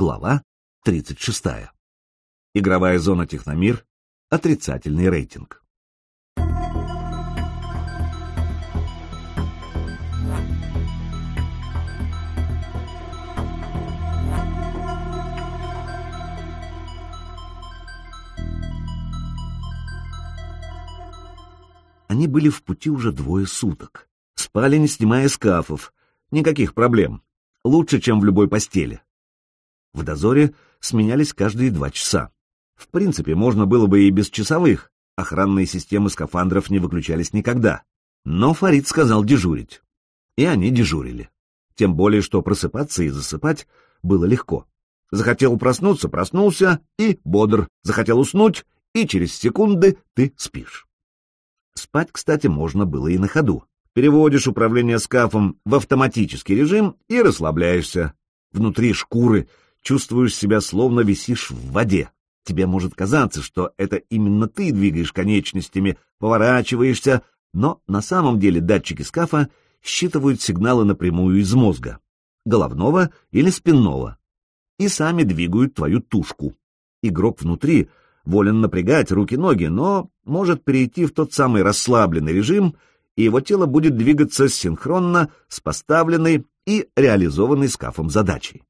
Глава 36. Игровая зона «Техномир». Отрицательный рейтинг. Они были в пути уже двое суток. Спали, не снимая скафов. Никаких проблем. Лучше, чем в любой постели. В дозоре сменялись каждые два часа. В принципе, можно было бы и без часовых. Охранные системы скафандров не выключались никогда. Но Фарид сказал дежурить. И они дежурили. Тем более, что просыпаться и засыпать было легко. Захотел проснуться — проснулся и бодр. Захотел уснуть, и через секунды ты спишь. Спать, кстати, можно было и на ходу. Переводишь управление скафом в автоматический режим и расслабляешься. Внутри шкуры чувствуешь себя словно висишь в воде. Тебе может казаться, что это именно ты двигаешь конечностями, поворачиваешься, но на самом деле датчики скафа считывают сигналы напрямую из мозга, головного или спинного, и сами двигают твою тушку. Игрок внутри волен напрягать руки-ноги, но может перейти в тот самый расслабленный режим, и его тело будет двигаться синхронно с поставленной и реализованной скафом задачей.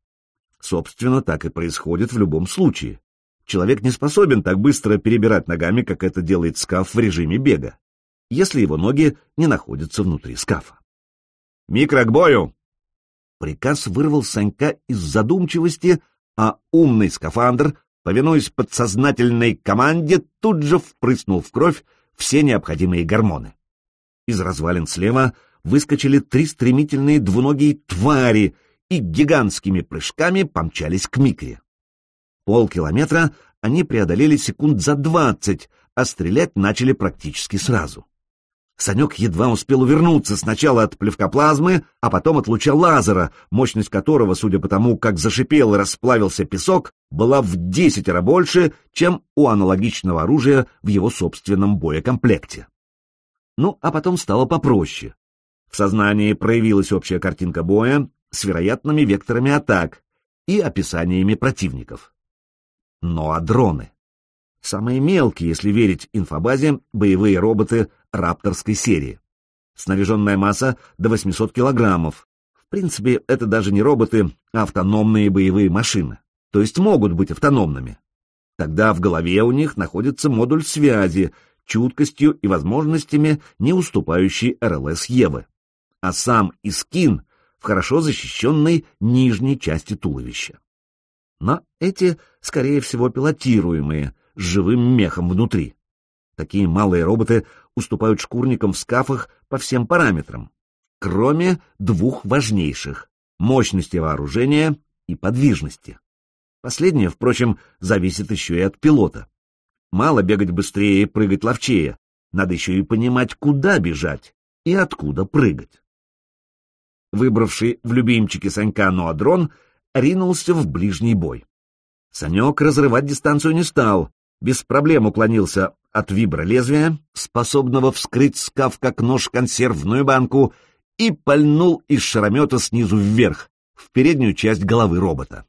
Собственно, так и происходит в любом случае. Человек не способен так быстро перебирать ногами, как это делает скаф в режиме бега, если его ноги не находятся внутри скафа. «Микро к бою!» Приказ вырвал Санька из задумчивости, а умный скафандр, повинуясь подсознательной команде, тут же впрыснул в кровь все необходимые гормоны. Из развалин слева выскочили три стремительные двуногие твари и гигантскими прыжками помчались к Микре. Полкилометра они преодолели секунд за двадцать, а стрелять начали практически сразу. Санек едва успел увернуться сначала от плевкоплазмы, а потом от луча лазера, мощность которого, судя по тому, как зашипел и расплавился песок, была в десятеро больше, чем у аналогичного оружия в его собственном боекомплекте. Ну, а потом стало попроще. В сознании проявилась общая картинка боя с вероятными векторами атак и описаниями противников. Ну а дроны? Самые мелкие, если верить инфобазе, боевые роботы рапторской серии. Снаряженная масса до 800 килограммов. В принципе, это даже не роботы, а автономные боевые машины. То есть могут быть автономными. Тогда в голове у них находится модуль связи, чуткостью и возможностями, не уступающий РЛС Евы. А сам Искин в хорошо защищенной нижней части туловища. Но эти, скорее всего, пилотируемые, с живым мехом внутри. Такие малые роботы уступают шкурникам в скафах по всем параметрам, кроме двух важнейших — мощности вооружения и подвижности. Последнее, впрочем, зависит еще и от пилота. Мало бегать быстрее и прыгать ловчее, надо еще и понимать, куда бежать и откуда прыгать. Выбравший в любимчике Санька Ноадрон ринулся в ближний бой. Санек разрывать дистанцию не стал, без проблем уклонился от вибролезвия, способного вскрыть скаф как нож консервную банку, и пальнул из шаромета снизу вверх, в переднюю часть головы робота.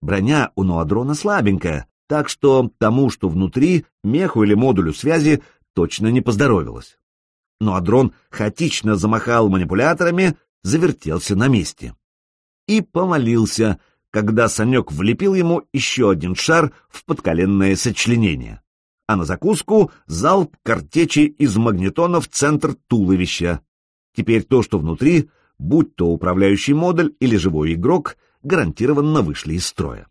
Броня у Ноадрона слабенькая, так что тому, что внутри, меху или модулю связи, точно не поздоровилось. Ноадрон хаотично замахал манипуляторами, завертелся на месте. И помолился, когда Санек влепил ему еще один шар в подколенное сочленение, а на закуску залп картечи из магнитона в центр туловища. Теперь то, что внутри, будь то управляющий модуль или живой игрок, гарантированно вышли из строя.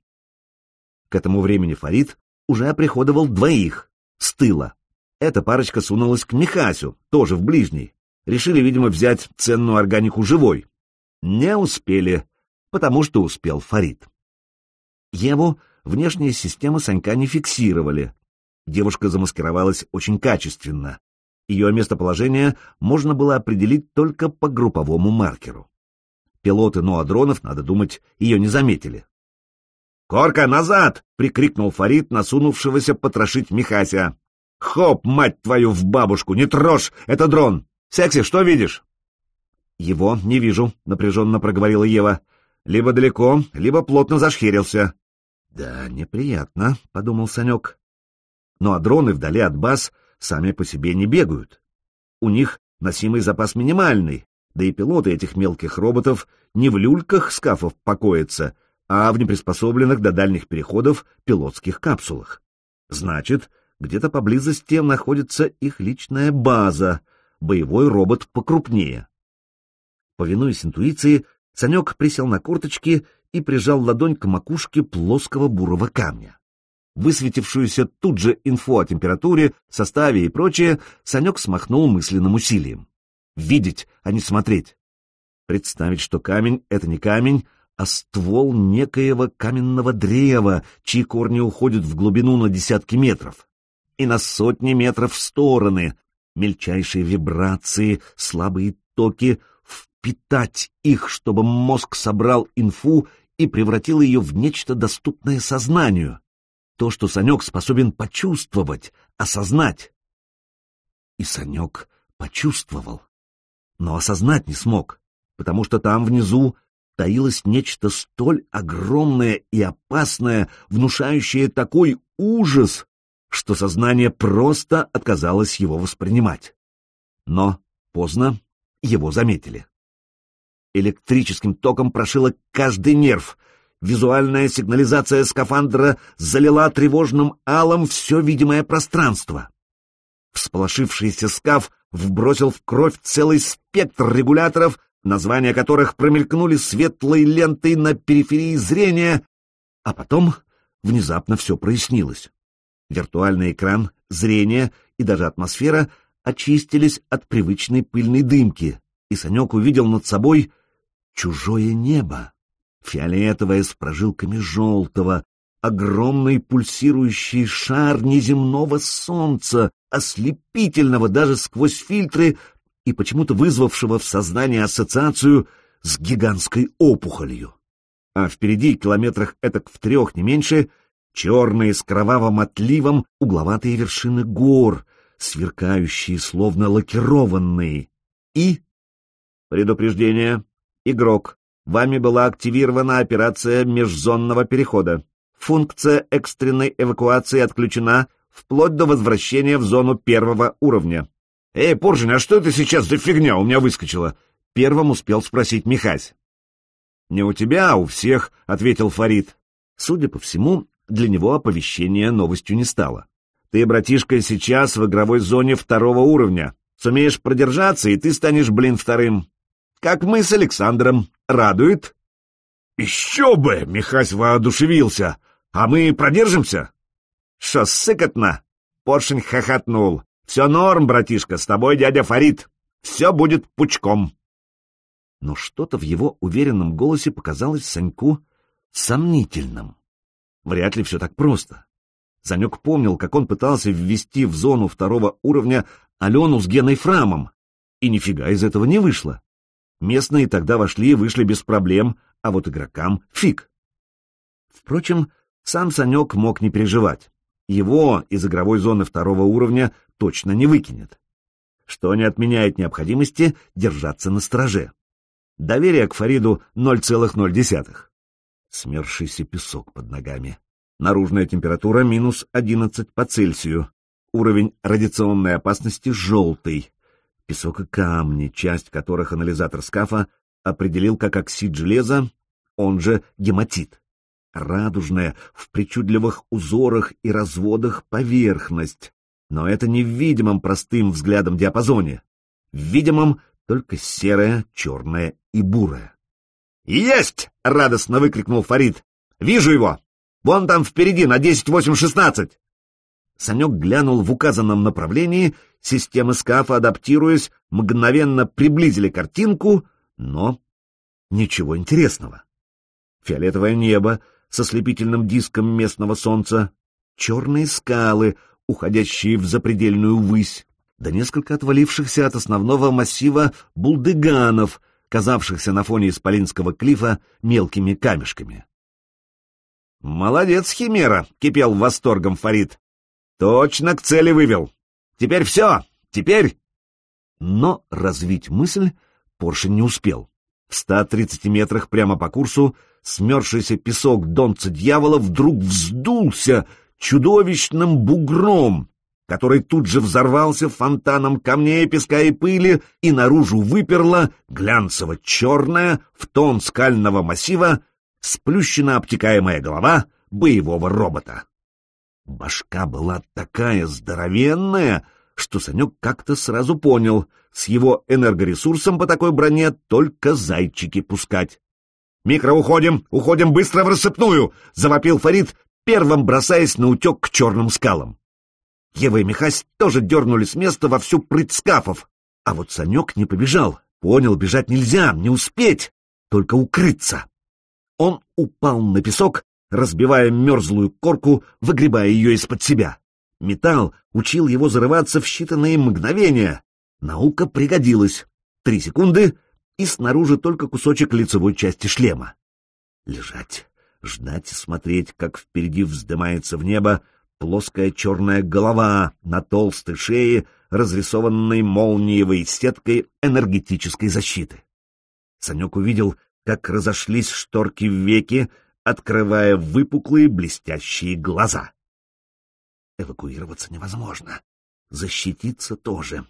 К этому времени Фарид уже оприходовал двоих, с тыла. Эта парочка сунулась к Михасю, тоже в ближний. Решили, видимо, взять ценную органику живой. Не успели потому что успел Фарид. Еву внешние системы Санька не фиксировали. Девушка замаскировалась очень качественно. Ее местоположение можно было определить только по групповому маркеру. Пилоты Ноадронов, надо думать, ее не заметили. «Корка, назад!» — прикрикнул Фарид, насунувшегося потрошить Михася. «Хоп, мать твою, в бабушку! Не трожь! Это дрон! Секси, что видишь?» «Его не вижу», — напряженно проговорила Ева. Либо далеко, либо плотно зашхерился. Да, неприятно, — подумал Санек. Ну а дроны вдали от баз сами по себе не бегают. У них носимый запас минимальный, да и пилоты этих мелких роботов не в люльках скафов покоятся, а в неприспособленных до дальних переходов пилотских капсулах. Значит, где-то поблизости находится их личная база, боевой робот покрупнее. Повинуясь интуиции, Санек присел на корточки и прижал ладонь к макушке плоского бурого камня. Высветившуюся тут же инфу о температуре, составе и прочее, Санек смахнул мысленным усилием. Видеть, а не смотреть. Представить, что камень — это не камень, а ствол некоего каменного древа, чьи корни уходят в глубину на десятки метров и на сотни метров в стороны, мельчайшие вибрации, слабые токи, впитать их, чтобы мозг собрал инфу и превратил ее в нечто доступное сознанию, то, что Санек способен почувствовать, осознать. И Санек почувствовал, но осознать не смог, потому что там внизу таилось нечто столь огромное и опасное, внушающее такой ужас, что сознание просто отказалось его воспринимать. Но поздно его заметили. Электрическим током прошило каждый нерв. Визуальная сигнализация скафандра залила тревожным алом все видимое пространство. Всполошившийся скаф вбросил в кровь целый спектр регуляторов, названия которых промелькнули светлой лентой на периферии зрения, а потом внезапно все прояснилось. Виртуальный экран, зрение и даже атмосфера очистились от привычной пыльной дымки, и Санек увидел над собой чужое небо, фиолетовое с прожилками желтого, огромный пульсирующий шар неземного солнца, ослепительного даже сквозь фильтры, и почему-то вызвавшего в сознании ассоциацию с гигантской опухолью. А впереди, километрах этак в трех, не меньше, черные с кровавым отливом угловатые вершины гор, сверкающие, словно лакированные. И... Предупреждение. Игрок. Вами была активирована операция межзонного перехода. Функция экстренной эвакуации отключена вплоть до возвращения в зону первого уровня. «Эй, Поржин, а что это сейчас за фигня у меня выскочила?» Первым успел спросить Михась. «Не у тебя, а у всех», — ответил Фарид. Судя по всему, для него оповещение новостью не стало. «Ты, братишка, сейчас в игровой зоне второго уровня. Сумеешь продержаться, и ты станешь, блин, вторым. Как мы с Александром. Радует?» «Еще бы!» — Михась воодушевился. «А мы продержимся?» «Шо, сыкотно?» — Поршень хохотнул. Все норм, братишка, с тобой дядя Фарид. Все будет пучком. Но что-то в его уверенном голосе показалось Саньку сомнительным. Вряд ли все так просто. Санек помнил, как он пытался ввести в зону второго уровня Алену с Геной Фрамом, и нифига из этого не вышло. Местные тогда вошли и вышли без проблем, а вот игрокам — фиг. Впрочем, сам Санек мог не переживать. Его из игровой зоны второго уровня точно не выкинет. Что не отменяет необходимости держаться на страже. Доверие к Фариду 0,0. Смершийся песок под ногами. Наружная температура минус 11 по Цельсию. Уровень радиационной опасности желтый. Песок и камни, часть которых анализатор скафа определил как оксид железа, он же гематит радужная, в причудливых узорах и разводах поверхность. Но это не в видимом простым взглядом диапазоне. В видимом только серая, черная и бурая. «Есть!» — радостно выкрикнул Фарид. «Вижу его! Вон там впереди, на десять восемь шестнадцать!» Санек глянул в указанном направлении, системы скафа, адаптируясь, мгновенно приблизили картинку, но ничего интересного. Фиолетовое небо, со слепительным диском местного солнца, черные скалы, уходящие в запредельную высь, да несколько отвалившихся от основного массива булдыганов, казавшихся на фоне исполинского клифа мелкими камешками. «Молодец, Химера!» — кипел восторгом Фарид. «Точно к цели вывел! Теперь все! Теперь...» Но развить мысль Поршень не успел. В 130 метрах прямо по курсу Смерзшийся песок донца дьявола вдруг вздулся чудовищным бугром, который тут же взорвался фонтаном камней, песка и пыли, и наружу выперла глянцево-черная в тон скального массива сплющенно обтекаемая голова боевого робота. Башка была такая здоровенная, что Санек как-то сразу понял, с его энергоресурсом по такой броне только зайчики пускать. «Микро, уходим! Уходим быстро в рассыпную!» — завопил Фарид, первым бросаясь на утек к черным скалам. Ева и Михась тоже дернули с места во всю прыть скафов, а вот Санек не побежал. Понял, бежать нельзя, не успеть, только укрыться. Он упал на песок, разбивая мерзлую корку, выгребая ее из-под себя. Металл учил его зарываться в считанные мгновения. Наука пригодилась. Три секунды, и снаружи только кусочек лицевой части шлема. Лежать, ждать и смотреть, как впереди вздымается в небо плоская черная голова на толстой шее, разрисованной молниевой сеткой энергетической защиты. Санек увидел, как разошлись шторки в веки, открывая выпуклые блестящие глаза. Эвакуироваться невозможно. Защититься тоже.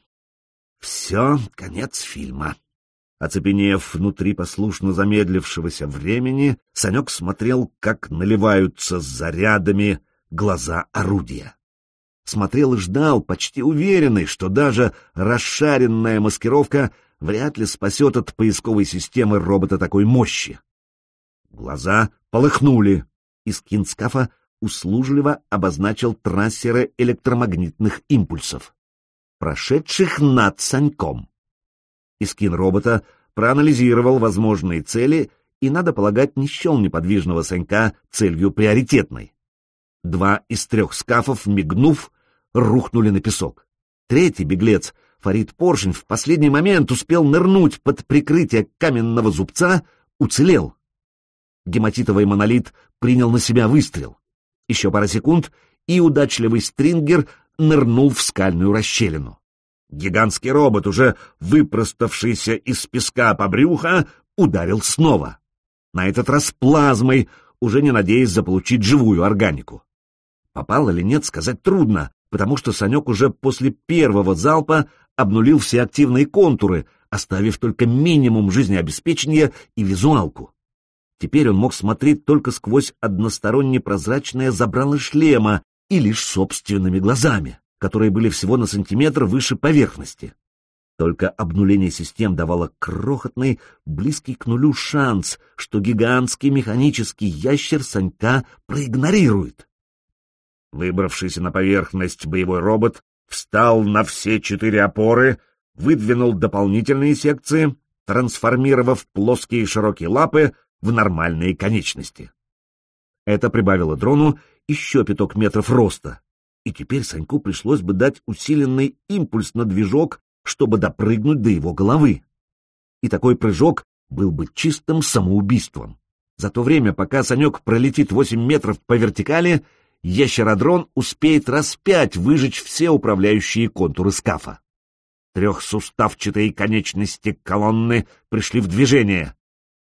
Все, конец фильма. Оцепенев внутри послушно замедлившегося времени, Санек смотрел, как наливаются зарядами глаза орудия. Смотрел и ждал, почти уверенный, что даже расшаренная маскировка вряд ли спасет от поисковой системы робота такой мощи. Глаза полыхнули, и скин скафа услужливо обозначил трассеры электромагнитных импульсов, прошедших над Саньком. Искин робота проанализировал возможные цели и, надо полагать, не счел неподвижного Санька целью приоритетной. Два из трех скафов, мигнув, рухнули на песок. Третий беглец, Фарид Поршень, в последний момент успел нырнуть под прикрытие каменного зубца, уцелел. Гематитовый монолит принял на себя выстрел. Еще пара секунд, и удачливый стрингер нырнул в скальную расщелину. Гигантский робот, уже выпроставшийся из песка по брюхо, ударил снова. На этот раз плазмой, уже не надеясь заполучить живую органику. Попал или нет, сказать трудно, потому что Санек уже после первого залпа обнулил все активные контуры, оставив только минимум жизнеобеспечения и визуалку. Теперь он мог смотреть только сквозь односторонне прозрачное забрало шлема и лишь собственными глазами, которые были всего на сантиметр выше поверхности. Только обнуление систем давало крохотный, близкий к нулю шанс, что гигантский механический ящер Санька проигнорирует. Выбравшийся на поверхность боевой робот встал на все четыре опоры, выдвинул дополнительные секции, трансформировав плоские широкие лапы в нормальные конечности. Это прибавило дрону еще пяток метров роста, и теперь Саньку пришлось бы дать усиленный импульс на движок, чтобы допрыгнуть до его головы. И такой прыжок был бы чистым самоубийством. За то время, пока Санек пролетит восемь метров по вертикали, ящеродрон успеет раз пять выжечь все управляющие контуры скафа. Трехсуставчатые конечности колонны пришли в движение,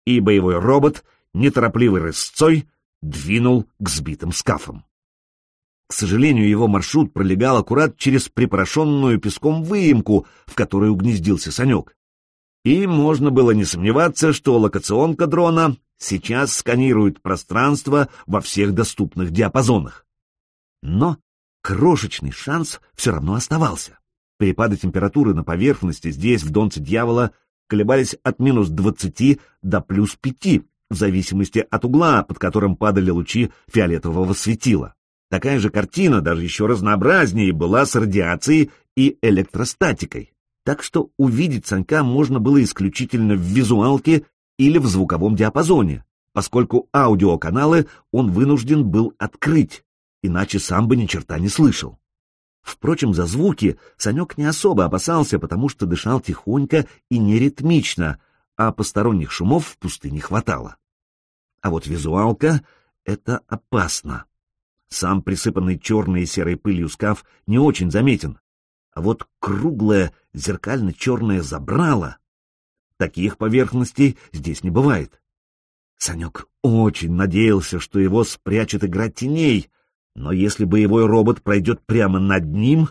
и боевой робот, неторопливой рысцой, двинул к сбитым скафам. К сожалению, его маршрут пролегал аккурат через припорошенную песком выемку, в которой угнездился Санек. И можно было не сомневаться, что локационка дрона сейчас сканирует пространство во всех доступных диапазонах. Но крошечный шанс все равно оставался. Перепады температуры на поверхности здесь, в Донце Дьявола, колебались от минус 20 до плюс 5, в зависимости от угла, под которым падали лучи фиолетового светила. Такая же картина, даже еще разнообразнее, была с радиацией и электростатикой. Так что увидеть Санька можно было исключительно в визуалке или в звуковом диапазоне, поскольку аудиоканалы он вынужден был открыть, иначе сам бы ни черта не слышал. Впрочем, за звуки Санек не особо опасался, потому что дышал тихонько и неритмично, а посторонних шумов в пустыне хватало. А вот визуалка — это опасно. Сам присыпанный черной и серой пылью скаф не очень заметен, а вот круглое зеркально-черное забрало — таких поверхностей здесь не бывает. Санек очень надеялся, что его спрячет игра теней, но если боевой робот пройдет прямо над ним...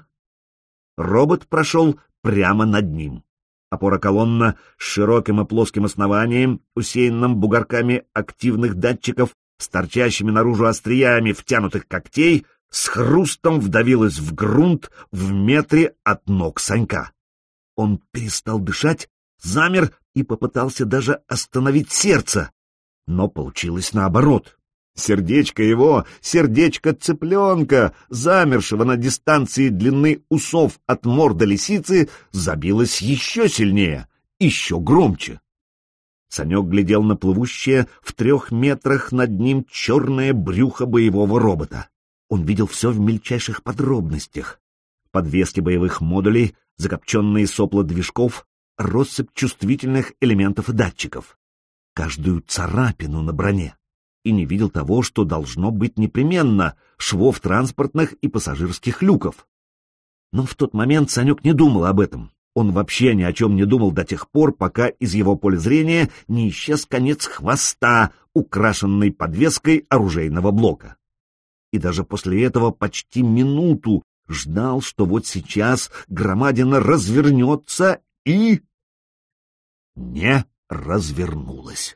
Робот прошел прямо над ним. Опора колонна с широким и плоским основанием, усеянным бугорками активных датчиков, с торчащими наружу остриями втянутых когтей, с хрустом вдавилась в грунт в метре от ног Санька. Он перестал дышать, замер и попытался даже остановить сердце, но получилось наоборот. Сердечко его, сердечко цыпленка, замершего на дистанции длины усов от морда лисицы, забилось еще сильнее, еще громче. Санек глядел на плывущее в трех метрах над ним черное брюхо боевого робота. Он видел все в мельчайших подробностях. Подвески боевых модулей, закопченные сопла движков, россыпь чувствительных элементов и датчиков. Каждую царапину на броне и не видел того, что должно быть непременно швов транспортных и пассажирских люков. Но в тот момент Санек не думал об этом. Он вообще ни о чем не думал до тех пор, пока из его поля зрения не исчез конец хвоста, украшенный подвеской оружейного блока. И даже после этого почти минуту ждал, что вот сейчас громадина развернется и... Не развернулась.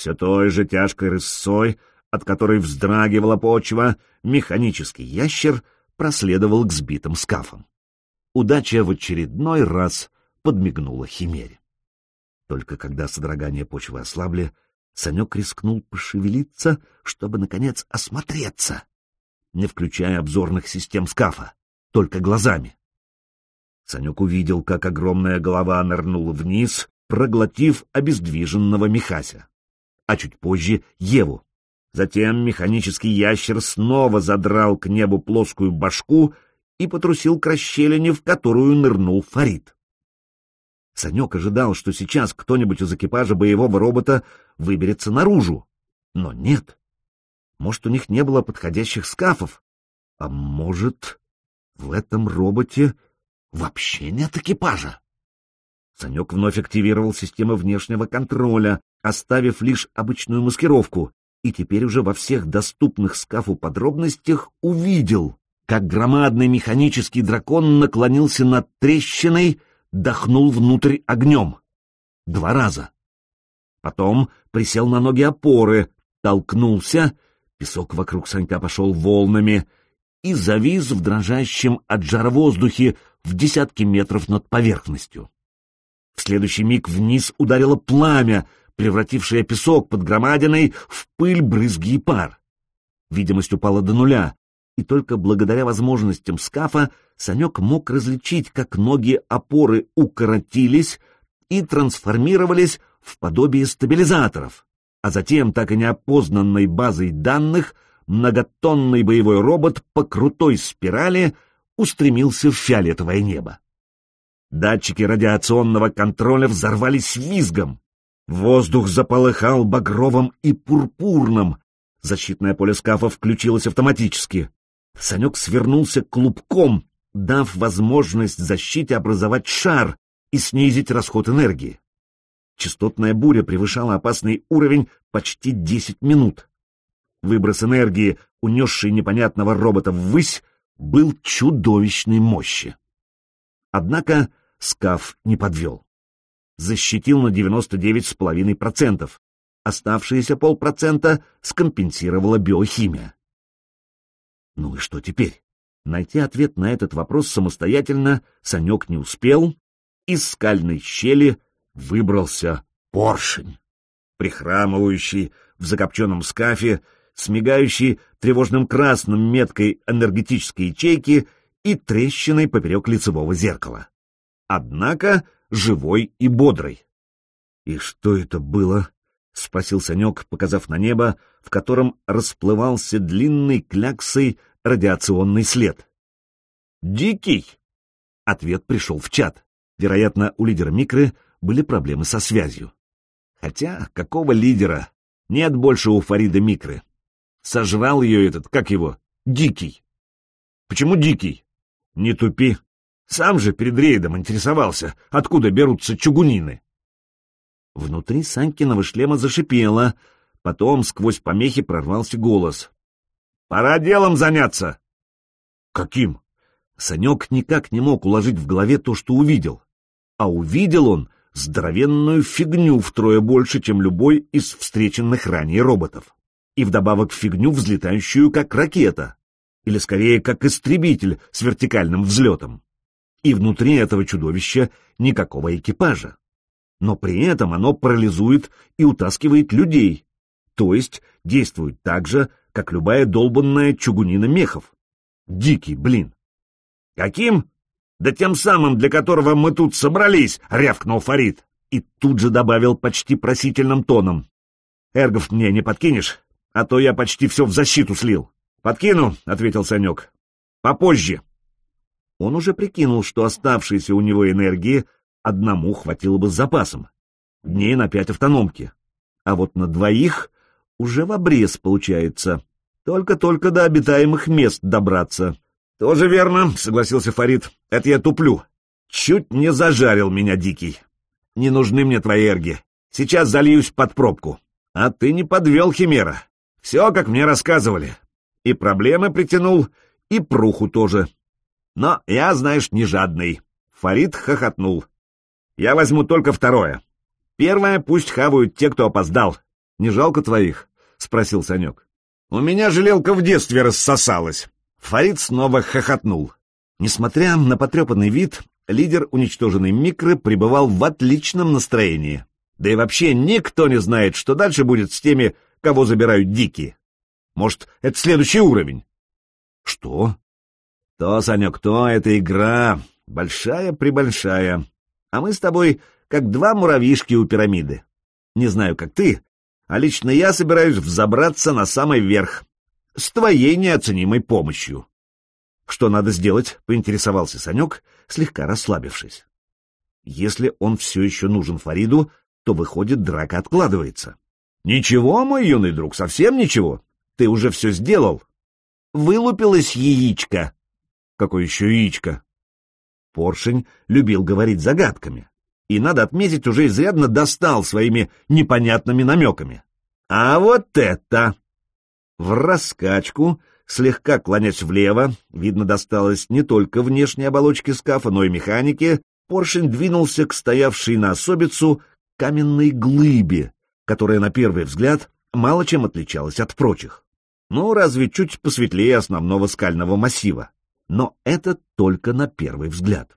Все той же тяжкой рысцой, от которой вздрагивала почва, механический ящер проследовал к сбитым скафам. Удача в очередной раз подмигнула химере. Только когда содрогание почвы ослабли, Санек рискнул пошевелиться, чтобы, наконец, осмотреться, не включая обзорных систем скафа, только глазами. Санек увидел, как огромная голова нырнула вниз, проглотив обездвиженного Михася а чуть позже Еву. Затем механический ящер снова задрал к небу плоскую башку и потрусил к расщелине, в которую нырнул Фарид. Санек ожидал, что сейчас кто-нибудь из экипажа боевого робота выберется наружу. Но нет. Может, у них не было подходящих скафов, а может, в этом роботе вообще нет экипажа. Санек вновь активировал систему внешнего контроля, оставив лишь обычную маскировку, и теперь уже во всех доступных скафу подробностях увидел, как громадный механический дракон наклонился над трещиной, дохнул внутрь огнем. Два раза. Потом присел на ноги опоры, толкнулся, песок вокруг Санька пошел волнами и завис в дрожащем от жара воздухе в десятки метров над поверхностью. В следующий миг вниз ударило пламя, превратившее песок под громадиной в пыль, брызги и пар. Видимость упала до нуля, и только благодаря возможностям скафа Санек мог различить, как ноги опоры укоротились и трансформировались в подобие стабилизаторов, а затем, так и неопознанной базой данных, многотонный боевой робот по крутой спирали устремился в фиолетовое небо. Датчики радиационного контроля взорвались визгом. Воздух заполыхал багровым и пурпурным. Защитное поле скафа включилось автоматически. Санек свернулся клубком, дав возможность защите образовать шар и снизить расход энергии. Частотная буря превышала опасный уровень почти 10 минут. Выброс энергии, унесший непонятного робота ввысь, был чудовищной мощи. Однако скаф не подвел защитил на 99,5%. Оставшиеся полпроцента скомпенсировала биохимия. Ну и что теперь? Найти ответ на этот вопрос самостоятельно Санек не успел. Из скальной щели выбрался поршень, прихрамывающий в закопченном скафе, смигающий тревожным красным меткой энергетической ячейки и трещиной поперек лицевого зеркала. Однако живой и бодрой. «И что это было?» — спросил Санек, показав на небо, в котором расплывался длинный кляксой радиационный след. «Дикий!» Ответ пришел в чат. Вероятно, у лидера Микры были проблемы со связью. Хотя, какого лидера? Нет больше у Фарида Микры. Сожрал ее этот, как его, Дикий. Почему Дикий? Не тупи. Сам же перед рейдом интересовался, откуда берутся чугунины. Внутри Санькиного шлема зашипело, Потом сквозь помехи прорвался голос. «Пора делом заняться!» «Каким?» Санек никак не мог уложить в голове то, что увидел. А увидел он здоровенную фигню втрое больше, чем любой из встреченных ранее роботов. И вдобавок фигню, взлетающую как ракета. Или скорее, как истребитель с вертикальным взлетом. И внутри этого чудовища никакого экипажа. Но при этом оно парализует и утаскивает людей, то есть действует так же, как любая долбанная чугунина мехов. Дикий, блин. Каким? Да тем самым, для которого мы тут собрались, рявкнул Фарид. И тут же добавил почти просительным тоном. Эргов мне не подкинешь, а то я почти все в защиту слил. Подкину, ответил Санек. Попозже. Он уже прикинул, что оставшейся у него энергии одному хватило бы с запасом. Дней на пять автономки. А вот на двоих уже в обрез получается. Только-только до обитаемых мест добраться. Тоже верно, согласился Фарид. Это я туплю. Чуть не зажарил меня дикий. Не нужны мне твои эрги. Сейчас зальюсь под пробку. А ты не подвел, Химера. Все, как мне рассказывали. И проблемы притянул, и пруху тоже. Но я, знаешь, не жадный. Фарид хохотнул. Я возьму только второе. Первое пусть хавают те, кто опоздал. Не жалко твоих? — спросил Санек. У меня жалелка в детстве рассосалась. Фарид снова хохотнул. Несмотря на потрепанный вид, лидер уничтоженной микры пребывал в отличном настроении. Да и вообще никто не знает, что дальше будет с теми, кого забирают дикие. Может, это следующий уровень? Что? То, Санек, то, это игра. Большая-пребольшая а мы с тобой как два муравьишки у пирамиды. Не знаю, как ты, а лично я собираюсь взобраться на самый верх, с твоей неоценимой помощью. Что надо сделать, поинтересовался Санек, слегка расслабившись. Если он все еще нужен Фариду, то, выходит, драка откладывается. Ничего, мой юный друг, совсем ничего. Ты уже все сделал. Вылупилось яичко. Какое еще яичко? Поршень любил говорить загадками, и, надо отметить, уже изрядно достал своими непонятными намеками. А вот это! В раскачку, слегка клонясь влево, видно, досталось не только внешней оболочке скафа, но и механике, поршень двинулся к стоявшей на особицу каменной глыбе, которая, на первый взгляд, мало чем отличалась от прочих. Ну, разве чуть посветлее основного скального массива но это только на первый взгляд.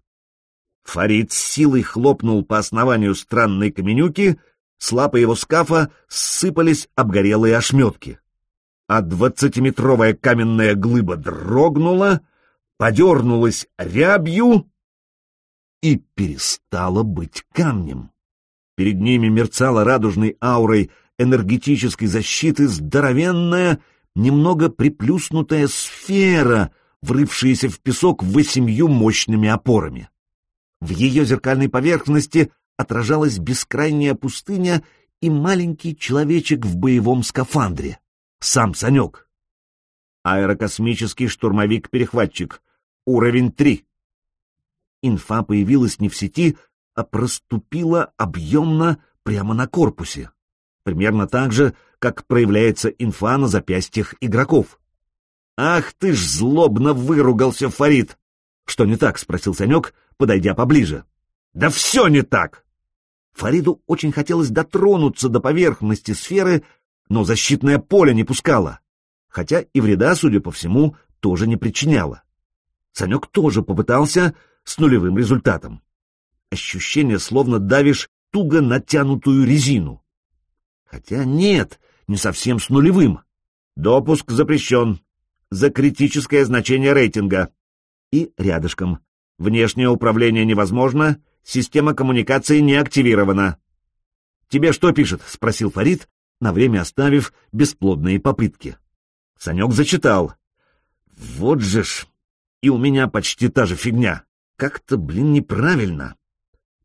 Фарид с силой хлопнул по основанию странной каменюки, с лапы его скафа сыпались обгорелые ошметки. А двадцатиметровая каменная глыба дрогнула, подернулась рябью и перестала быть камнем. Перед ними мерцала радужной аурой энергетической защиты здоровенная, немного приплюснутая сфера — врывшиеся в песок восемью мощными опорами. В ее зеркальной поверхности отражалась бескрайняя пустыня и маленький человечек в боевом скафандре. Сам Санек. Аэрокосмический штурмовик-перехватчик. Уровень 3. Инфа появилась не в сети, а проступила объемно прямо на корпусе. Примерно так же, как проявляется инфа на запястьях игроков. «Ах ты ж злобно выругался, Фарид!» «Что не так?» — спросил Санек, подойдя поближе. «Да все не так!» Фариду очень хотелось дотронуться до поверхности сферы, но защитное поле не пускало, хотя и вреда, судя по всему, тоже не причиняло. Санек тоже попытался с нулевым результатом. Ощущение, словно давишь туго натянутую резину. Хотя нет, не совсем с нулевым. Допуск запрещен за критическое значение рейтинга. И рядышком. Внешнее управление невозможно, система коммуникации не активирована. «Тебе что пишет?» — спросил Фарид, на время оставив бесплодные попытки. Санек зачитал. «Вот же ж! И у меня почти та же фигня. Как-то, блин, неправильно».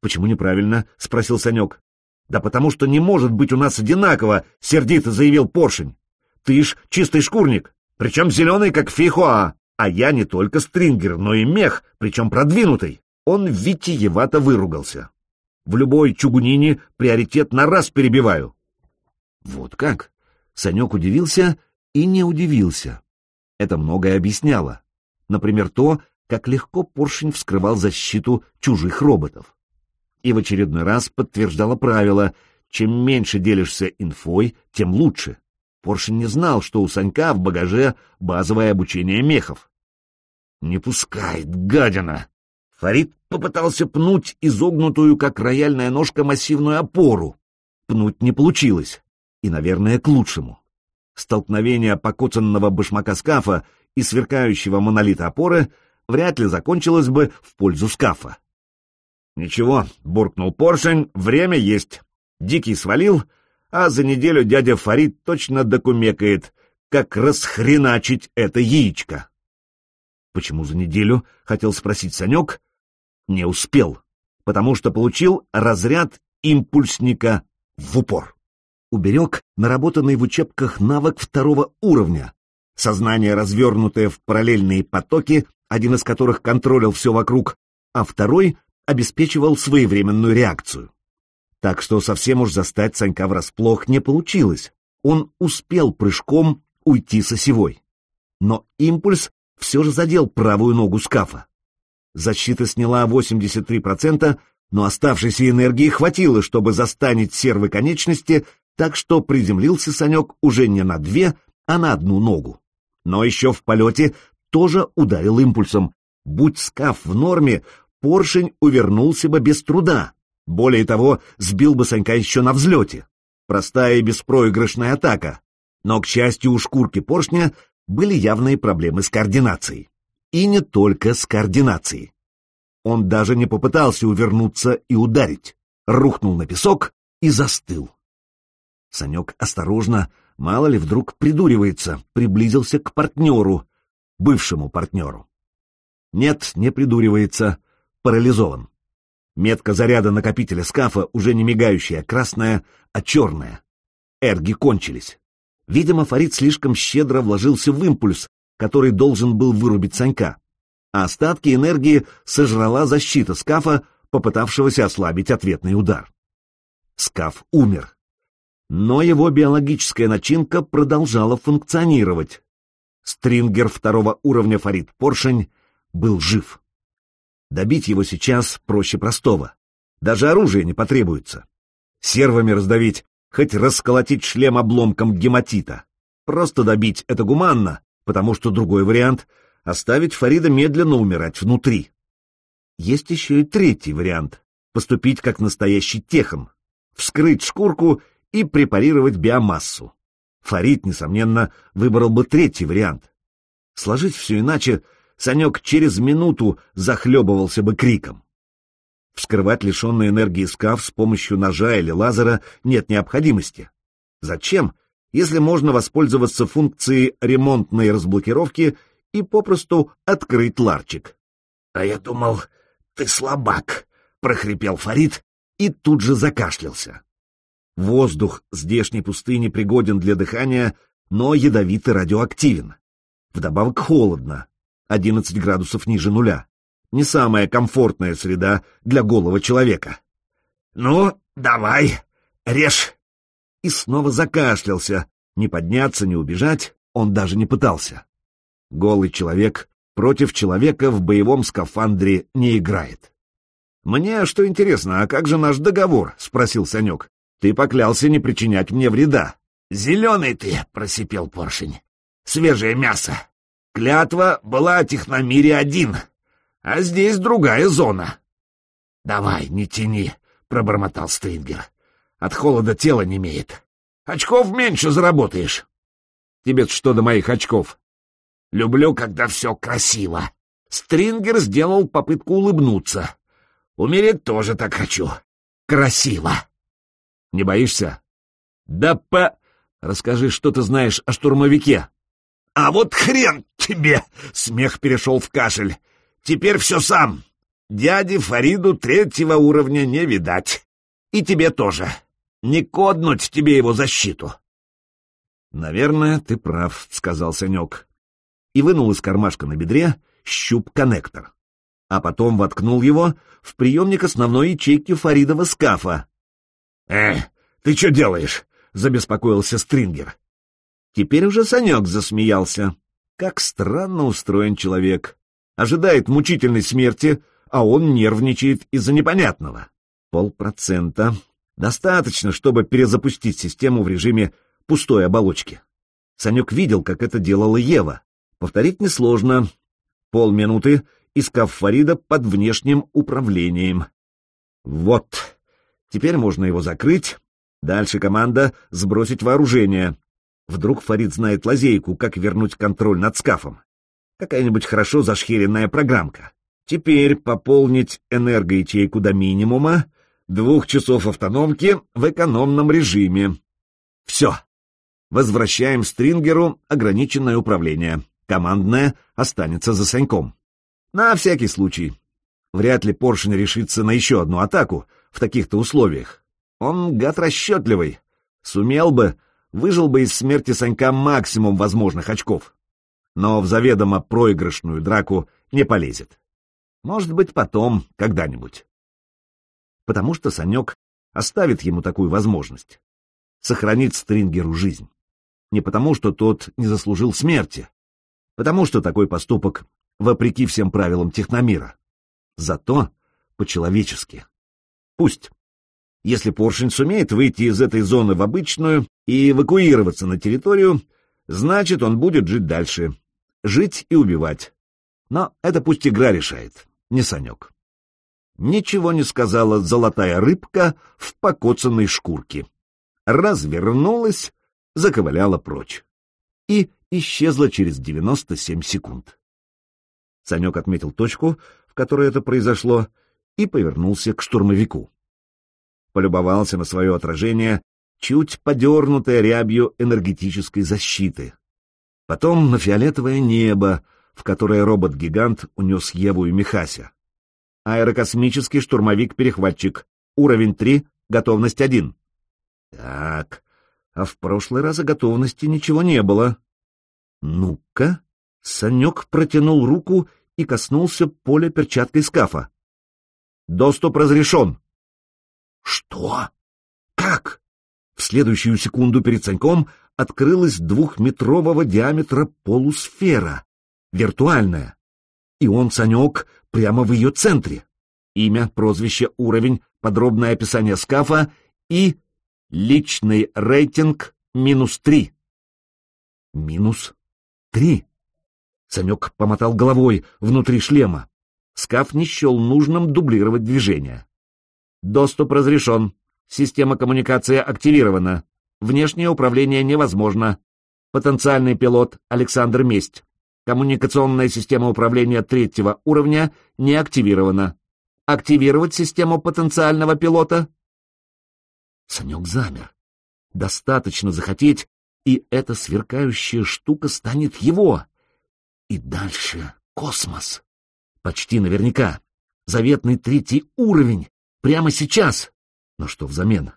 «Почему неправильно?» — спросил Санек. «Да потому что не может быть у нас одинаково», — сердито заявил Поршень. «Ты ж чистый шкурник. Причем зеленый, как фихуа. А я не только стрингер, но и мех, причем продвинутый. Он витиевато выругался. В любой чугунине приоритет на раз перебиваю. Вот как? Санек удивился и не удивился. Это многое объясняло. Например, то, как легко поршень вскрывал защиту чужих роботов. И в очередной раз подтверждало правило «чем меньше делишься инфой, тем лучше». Поршень не знал, что у Санька в багаже базовое обучение мехов. «Не пускает, гадина!» Фарид попытался пнуть изогнутую, как рояльная ножка, массивную опору. Пнуть не получилось. И, наверное, к лучшему. Столкновение покоцанного башмака скафа и сверкающего монолита опоры вряд ли закончилось бы в пользу скафа. «Ничего», — буркнул поршень, — «время есть. Дикий свалил, а за неделю дядя Фарид точно докумекает, как расхреначить это яичко». «Почему за неделю?» — хотел спросить Санек. Не успел, потому что получил разряд импульсника в упор. Уберег наработанный в учебках навык второго уровня. Сознание, развернутое в параллельные потоки, один из которых контролил все вокруг, а второй обеспечивал своевременную реакцию. Так что совсем уж застать Санька врасплох не получилось. Он успел прыжком уйти с осевой. Но импульс все же задел правую ногу скафа. Защита сняла 83%, но оставшейся энергии хватило, чтобы застанить сервы конечности, так что приземлился Санек уже не на две, а на одну ногу. Но еще в полете тоже ударил импульсом. Будь скаф в норме, поршень увернулся бы без труда. Более того, сбил бы Санька еще на взлете. Простая и беспроигрышная атака. Но, к счастью, у шкурки поршня были явные проблемы с координацией. И не только с координацией. Он даже не попытался увернуться и ударить. Рухнул на песок и застыл. Санек осторожно, мало ли вдруг придуривается, приблизился к партнеру, бывшему партнеру. Нет, не придуривается, парализован. Метка заряда накопителя скафа уже не мигающая красная, а черная. Эрги кончились. Видимо, Фарид слишком щедро вложился в импульс, который должен был вырубить Санька, а остатки энергии сожрала защита скафа, попытавшегося ослабить ответный удар. Скаф умер. Но его биологическая начинка продолжала функционировать. Стрингер второго уровня Фарид Поршень был жив. Добить его сейчас проще простого. Даже оружие не потребуется. Сервами раздавить, хоть расколотить шлем обломком гематита. Просто добить — это гуманно, потому что другой вариант — оставить Фарида медленно умирать внутри. Есть еще и третий вариант — поступить как настоящий техан, вскрыть шкурку и препарировать биомассу. Фарид, несомненно, выбрал бы третий вариант. Сложить все иначе, Санек через минуту захлебывался бы криком. Вскрывать лишенный энергии скаф с помощью ножа или лазера нет необходимости. Зачем, если можно воспользоваться функцией ремонтной разблокировки и попросту открыть ларчик? — А я думал, ты слабак, — прохрипел Фарид и тут же закашлялся. Воздух здешней пустыни пригоден для дыхания, но ядовитый радиоактивен. Вдобавок холодно, 11 градусов ниже нуля. Не самая комфортная среда для голого человека. «Ну, давай, режь!» И снова закашлялся. Не подняться, не убежать он даже не пытался. Голый человек против человека в боевом скафандре не играет. «Мне что интересно, а как же наш договор?» — спросил Санек. Ты поклялся не причинять мне вреда. Зеленый ты, просипел поршень. Свежее мясо. Клятва была о техномире один, а здесь другая зона. Давай, не тяни, пробормотал Стрингер. От холода тело не имеет. Очков меньше заработаешь. тебе что до моих очков? Люблю, когда все красиво. Стрингер сделал попытку улыбнуться. Умереть тоже так хочу. Красиво. Не боишься? Да по... Расскажи, что ты знаешь о штурмовике. А вот хрен тебе! Смех перешел в кашель. Теперь все сам. Дяде Фариду третьего уровня не видать. И тебе тоже. Не коднуть тебе его защиту. Наверное, ты прав, сказал Санек. И вынул из кармашка на бедре щуп-коннектор. А потом воткнул его в приемник основной ячейки Фаридова скафа, «Э, ты что делаешь?» — забеспокоился Стрингер. Теперь уже Санек засмеялся. Как странно устроен человек. Ожидает мучительной смерти, а он нервничает из-за непонятного. Полпроцента. Достаточно, чтобы перезапустить систему в режиме пустой оболочки. Санек видел, как это делала Ева. Повторить несложно. Полминуты, и скаф Фарида под внешним управлением. Вот. Теперь можно его закрыть. Дальше команда «Сбросить вооружение». Вдруг Фарид знает лазейку, как вернуть контроль над скафом. Какая-нибудь хорошо зашхеренная программка. Теперь пополнить энергоячейку до минимума, двух часов автономки в экономном режиме. Все. Возвращаем Стрингеру ограниченное управление. Командное останется за Саньком. На всякий случай. Вряд ли Поршень решится на еще одну атаку в таких-то условиях. Он гад расчетливый. Сумел бы, выжил бы из смерти Санька максимум возможных очков. Но в заведомо проигрышную драку не полезет. Может быть, потом, когда-нибудь. Потому что Санек оставит ему такую возможность. Сохранит Стрингеру жизнь. Не потому, что тот не заслужил смерти. Потому что такой поступок вопреки всем правилам техномира. Зато по-человечески. Пусть. Если поршень сумеет выйти из этой зоны в обычную и эвакуироваться на территорию, значит, он будет жить дальше. Жить и убивать. Но это пусть игра решает, не Санек. Ничего не сказала золотая рыбка в покоцанной шкурке. Развернулась, заковыляла прочь. И исчезла через 97 секунд. Санек отметил точку, в которой это произошло, и повернулся к штурмовику полюбовался на свое отражение, чуть подернутое рябью энергетической защиты. Потом на фиолетовое небо, в которое робот-гигант унес Еву и Михася. Аэрокосмический штурмовик-перехватчик. Уровень 3, готовность 1. Так, а в прошлый раз о готовности ничего не было. Ну-ка. Санек протянул руку и коснулся поля перчаткой скафа. Доступ разрешен. Что? Как? В следующую секунду перед Саньком открылась двухметрового диаметра полусфера, виртуальная. И он, Санек, прямо в ее центре. Имя, прозвище, уровень, подробное описание скафа и личный рейтинг минус три. Минус три. Санек помотал головой внутри шлема. Скаф не счел нужным дублировать движение. Доступ разрешен. Система коммуникации активирована. Внешнее управление невозможно. Потенциальный пилот Александр Месть. Коммуникационная система управления третьего уровня не активирована. Активировать систему потенциального пилота? Санек замер. Достаточно захотеть, и эта сверкающая штука станет его. И дальше космос. Почти наверняка. Заветный третий уровень. Прямо сейчас. Но что взамен?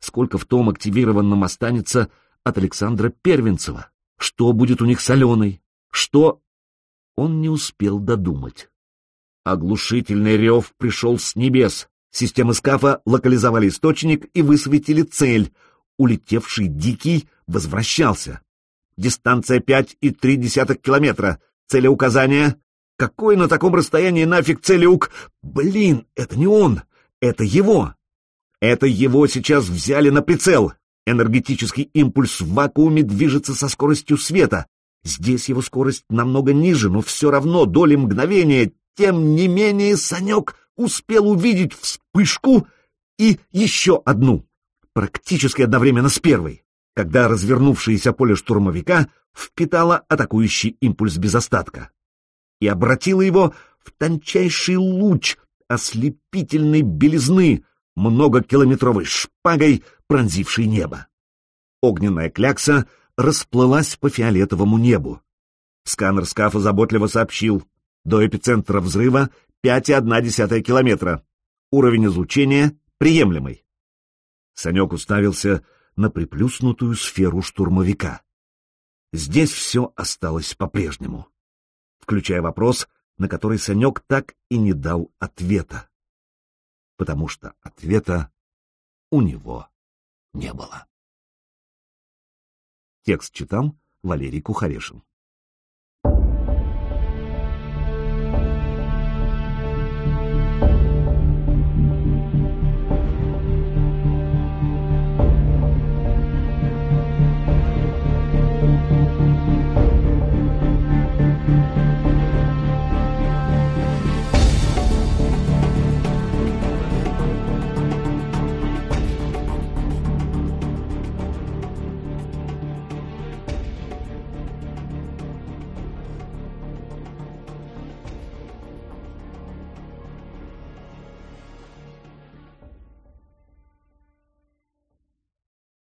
Сколько в том активированном останется от Александра Первенцева? Что будет у них с Аленой? Что... Он не успел додумать. Оглушительный рев пришел с небес. Системы скафа локализовали источник и высветили цель. Улетевший Дикий возвращался. Дистанция пять и три десятых километра. Целеуказание. Какой на таком расстоянии нафиг целеук? Блин, это не он. Это его. Это его сейчас взяли на прицел. Энергетический импульс в вакууме движется со скоростью света. Здесь его скорость намного ниже, но все равно доли мгновения. Тем не менее, Санек успел увидеть вспышку и еще одну, практически одновременно с первой, когда развернувшееся поле штурмовика впитало атакующий импульс без остатка и обратило его в тончайший луч, ослепительной белизны, многокилометровой шпагой, пронзившей небо. Огненная клякса расплылась по фиолетовому небу. Сканер скафа заботливо сообщил, до эпицентра взрыва 5,1 километра. Уровень излучения приемлемый. Санек уставился на приплюснутую сферу штурмовика. Здесь все осталось по-прежнему. Включая вопрос на который Санек так и не дал ответа. Потому что ответа у него не было. Текст читал Валерий Кухарешин.